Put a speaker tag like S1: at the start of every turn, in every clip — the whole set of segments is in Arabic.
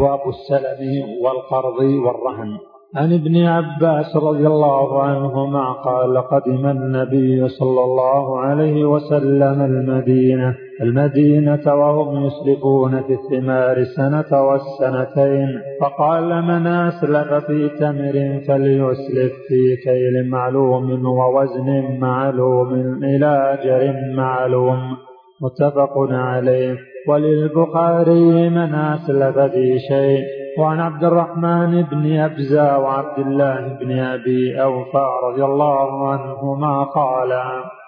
S1: أبواب السلم والقرض والرهن. عن ابن عباس رضي الله عنهما قال قدم النبي صلى الله عليه وسلم المدينة. المدينة وهم يسلفون في الثمار السنة والسنتين. فقال من أسلف في تمر فليسلف في كيل معلوم ووزن معلوم إلى أجر معلوم. متفق عليه. وللبخاري من أسلف في شيء. وعن عبد الرحمن بن أبزة وعبد الله بن أبي أوفى رضي الله عنهما قال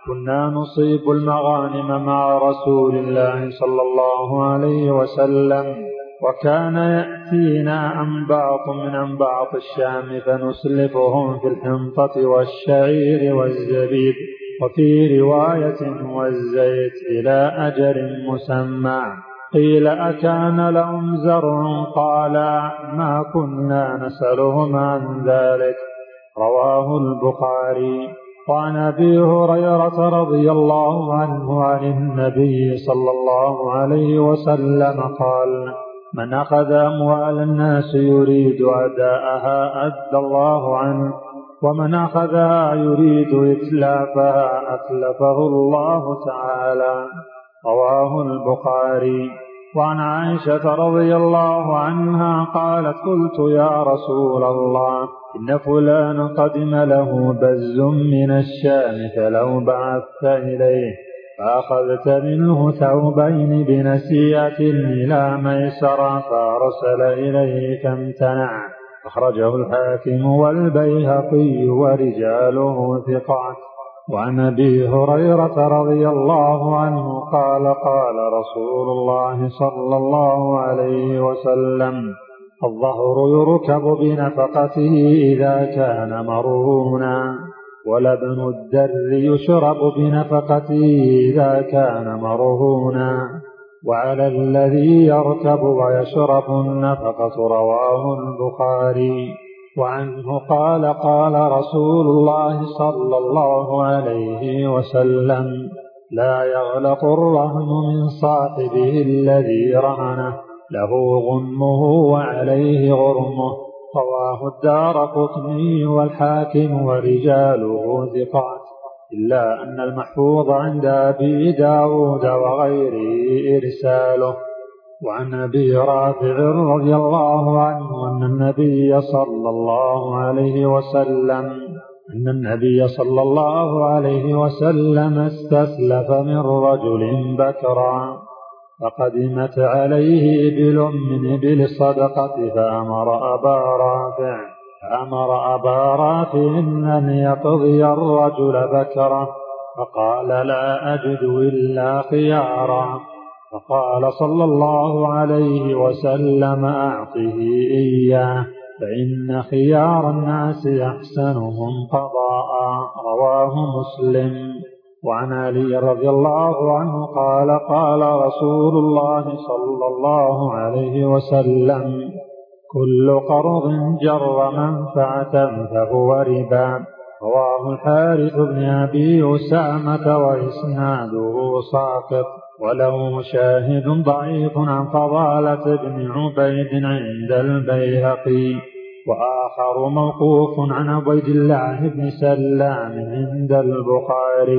S1: كنا نصيب المغانم مع رسول الله صلى الله عليه وسلم وكان يأتينا أنباط من أنباط الشام فنسلفهم في الحنطة والشعير والزبيب وفي رواية والزيت إلى أجر مسمى. قيل أكان لهم زرع؟ قال ما كنا نسألهم عن ذلك. رواه البخاري. وعن أبي هريرة رضي الله عنه عن النبي صلى الله عليه وسلم قال من أخذ أموال الناس يريد أداءها أدى الله عنه ومن اخذها يريد اتلافها أتلفه الله تعالى رواه البخاري. وعن عائشة رضي الله عنها قالت قلت يا رسول الله إن فلان قدم له بز من الشام فلو بعثت إليه فأخذت منه ثوبين بنسيئة إلى ميسرة فأرسل إليه فامتنع. أخرجه الحاكم والبيهقي ورجاله ثقات. وعن أبي هريرة رضي الله عنه قال قال رسول الله صلى الله عليه وسلم الظهر يركب بنفقته إذا كان مرهونا ولبن الدر يشرب بنفقته إذا كان مرهونا. وعلى الذي يركب ويشرب النفقه رواه البخاري. وعنه قال قال رسول الله صلى الله عليه وسلم لا يغلق الرهن من صاحبه الذي رهنه له غنمه وعليه غرمه. رواه الدار قطني والحاكم ورجاله ثقات. إلا أن المحفوظ عند أبي داود وغيره إرساله وعن أبي رافع رضي الله عنه أن النبي صلى الله عليه وسلم أن النبي صلى الله عليه وسلم استسلف من رجل بكرا فقدمت عليه ابل من إبل الصدقه فأمر أبا رافع فأمر ابا رافع ان يقضي الرجل بكره فقال لا أجد إلا خيارا. فقال صلى الله عليه وسلم أعطه إياه فإن خيار الناس أحسنهم قضاء رواه مسلم. وعن علي رضي الله عنه قال قال رسول الله صلى الله عليه وسلم كل قرض جر منفعة فهو ربا. رواه الحارث بن أبي أسامة وإسناده ساقط. وله شاهد ضعيف عن فضالة بن عبيد عند البيهقي. وآخر موقوف عن عبيد الله بن سلام عند البخاري.